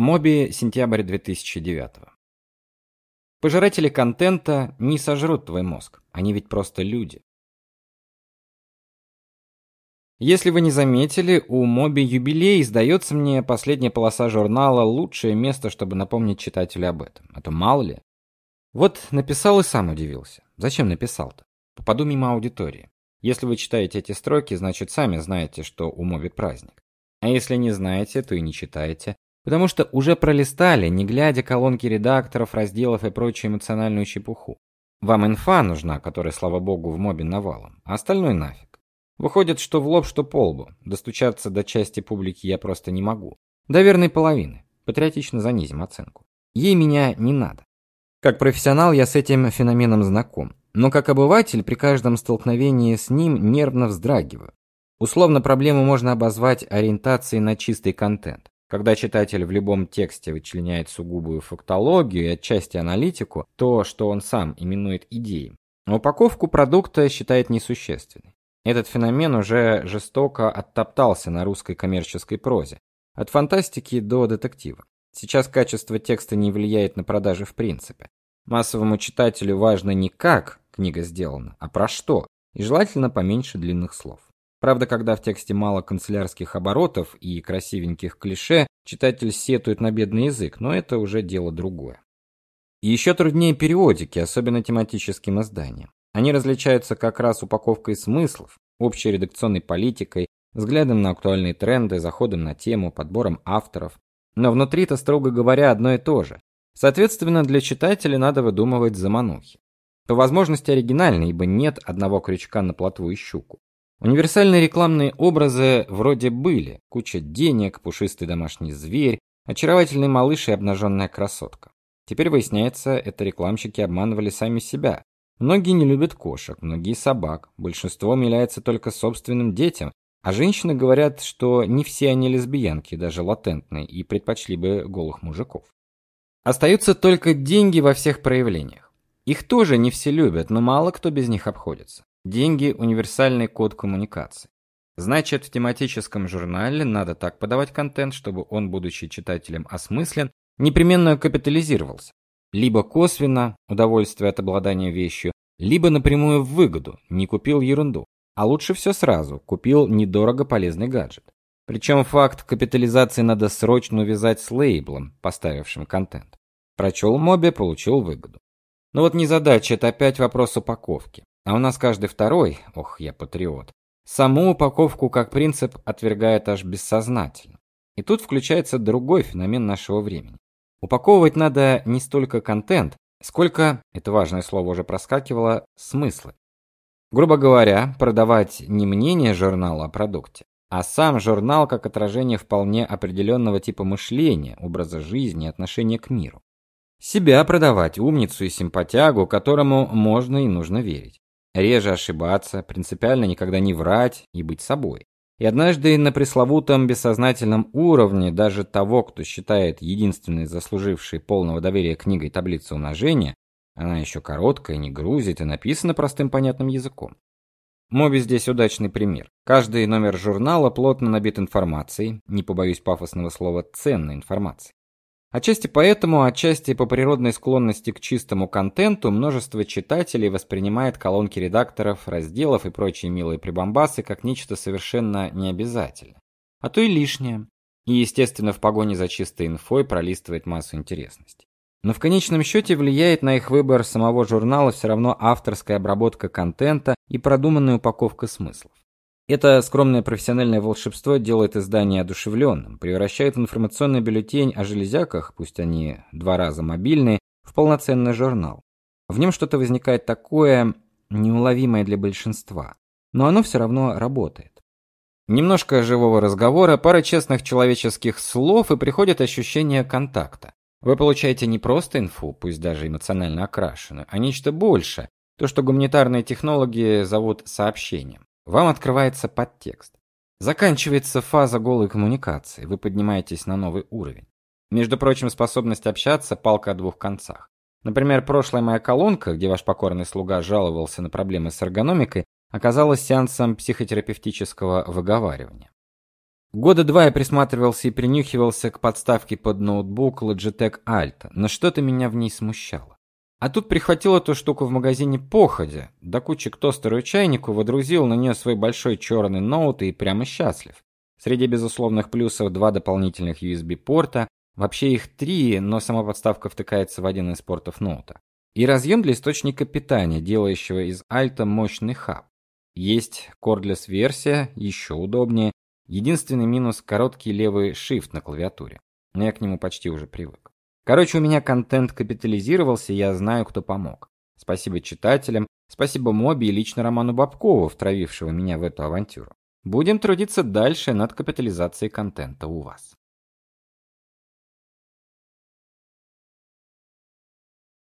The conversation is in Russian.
Моби, сентябрь 2009. Пожиратели контента не сожрут твой мозг. Они ведь просто люди. Если вы не заметили, у Моби юбилей, сдается мне, последняя полоса журнала лучшее место, чтобы напомнить читателю об этом. Это мало ли. Вот написал и сам удивился. Зачем написал-то? Попаду мимо аудитории. Если вы читаете эти строки, значит, сами знаете, что у Моби праздник. А если не знаете, то и не читайте, потому что уже пролистали, не глядя колонки редакторов, разделов и прочую эмоциональную чепуху. Вам инфа нужна, которая, слава богу, в Моби навалом, а остальное нафиг. Выходит, что в лоб, что по лбу. Достучаться до части публики я просто не могу. До верной половины. Патриотично занизим оценку. Ей меня не надо. Как профессионал я с этим феноменом знаком, но как обыватель при каждом столкновении с ним нервно вздрагиваю. Условно проблему можно обозвать ориентацией на чистый контент. Когда читатель в любом тексте вычленяет сугубую фактологию и отчасти аналитику, то, что он сам именует идеей, а упаковку продукта считает несущественной. Этот феномен уже жестоко оттоптался на русской коммерческой прозе, от фантастики до детектива. Сейчас качество текста не влияет на продажи в принципе. Массовому читателю важно не как книга сделана, а про что, и желательно поменьше длинных слов. Правда, когда в тексте мало канцелярских оборотов и красивеньких клише, читатель сетует на бедный язык, но это уже дело другое. И еще труднее периодики, особенно тематическим изданиям. Они различаются как раз упаковкой смыслов, общей редакционной политикой, взглядом на актуальные тренды, заходом на тему, подбором авторов. Но внутри-то, строго говоря, одно и то же. Соответственно, для читателя надо выдумывать заманухи. По возможности оригинальные, ибо нет одного крючка на плотву и щуку. Универсальные рекламные образы вроде были: куча денег, пушистый домашний зверь, очаровательный малыш и обнаженная красотка. Теперь выясняется, это рекламщики обманывали сами себя. Многие не любят кошек, многие собак, большинство умиляется только собственным детям, а женщины говорят, что не все они лесбиянки, даже латентные, и предпочли бы голых мужиков. Остаются только деньги во всех проявлениях. Их тоже не все любят, но мало кто без них обходится. Деньги универсальный код коммуникации. Значит, в тематическом журнале надо так подавать контент, чтобы он, будучи читателем осмыслен, непременно капитализировался. Либо косвенно удовольствие от обладания вещью, либо напрямую в выгоду, не купил ерунду. А лучше все сразу, купил недорого полезный гаджет. Причем факт капитализации надо срочно увязать с лейблом, поставившим контент. Прочел Моби, получил выгоду. Но вот не задача, это опять вопрос упаковки. А у нас каждый второй, ох, я патриот, саму упаковку как принцип отвергает аж бессознательно. И тут включается другой феномен нашего времени. Упаковывать надо не столько контент, сколько, это важное слово уже проскакивало, смыслы. Грубо говоря, продавать не мнение журнала о продукте, а сам журнал как отражение вполне определенного типа мышления, образа жизни, отношения к миру. Себя продавать, умницу и симпатягу, которому можно и нужно верить. Реже ошибаться, принципиально никогда не врать и быть собой. И однажды на пресловутом бессознательном уровне даже того, кто считает единственной заслужившей полного доверия книгой таблицу умножения, она еще короткая, не грузит и написана простым понятным языком. Моби здесь удачный пример. Каждый номер журнала плотно набит информацией, не побоюсь пафосного слова ценной информацией. Отчасти поэтому, отчасти по природной склонности к чистому контенту, множество читателей воспринимает колонки редакторов, разделов и прочие милые прибамбасы как нечто совершенно необязательное, а то и лишнее. И, естественно, в погоне за чистой инфой пролистывает массу интересностей. Но в конечном счете влияет на их выбор самого журнала все равно авторская обработка контента и продуманная упаковка смыслов. Это скромное профессиональное волшебство делает издание одушевленным, превращает информационный бюллетень о железяках, пусть они два раза мобильные, в полноценный журнал. В нем что-то возникает такое неуловимое для большинства, но оно все равно работает. Немножко живого разговора, пара честных человеческих слов и приходит ощущение контакта. Вы получаете не просто инфу, пусть даже эмоционально окрашенную, а нечто большее, то, что гуманитарные технологии зовут сообщением. Вам открывается подтекст. Заканчивается фаза голой коммуникации, вы поднимаетесь на новый уровень. Между прочим, способность общаться палка о двух концах. Например, прошлая моя колонка, где ваш покорный слуга жаловался на проблемы с эргономикой, оказалась сеансом психотерапевтического выговаривания. Года два я присматривался и принюхивался к подставке под ноутбук Logitech Alta, но что-то меня в ней смущало. А тут прихватил эту штуку в магазине походя, до кучи к тостеру и чайнику водрузил на нее свой большой черный ноут и прямо счастлив. Среди безусловных плюсов два дополнительных USB-порта, вообще их три, но сама подставка втыкается в один из портов ноута. И разъем для источника питания, делающего из Alta мощный хаб. Есть cordless версия, еще удобнее. Единственный минус короткий левый shift на клавиатуре. Но я к нему почти уже привык. Короче, у меня контент капитализировался, я знаю, кто помог. Спасибо читателям, спасибо Моби и лично Роману Бабкову, втравившего меня в эту авантюру. Будем трудиться дальше над капитализацией контента у вас.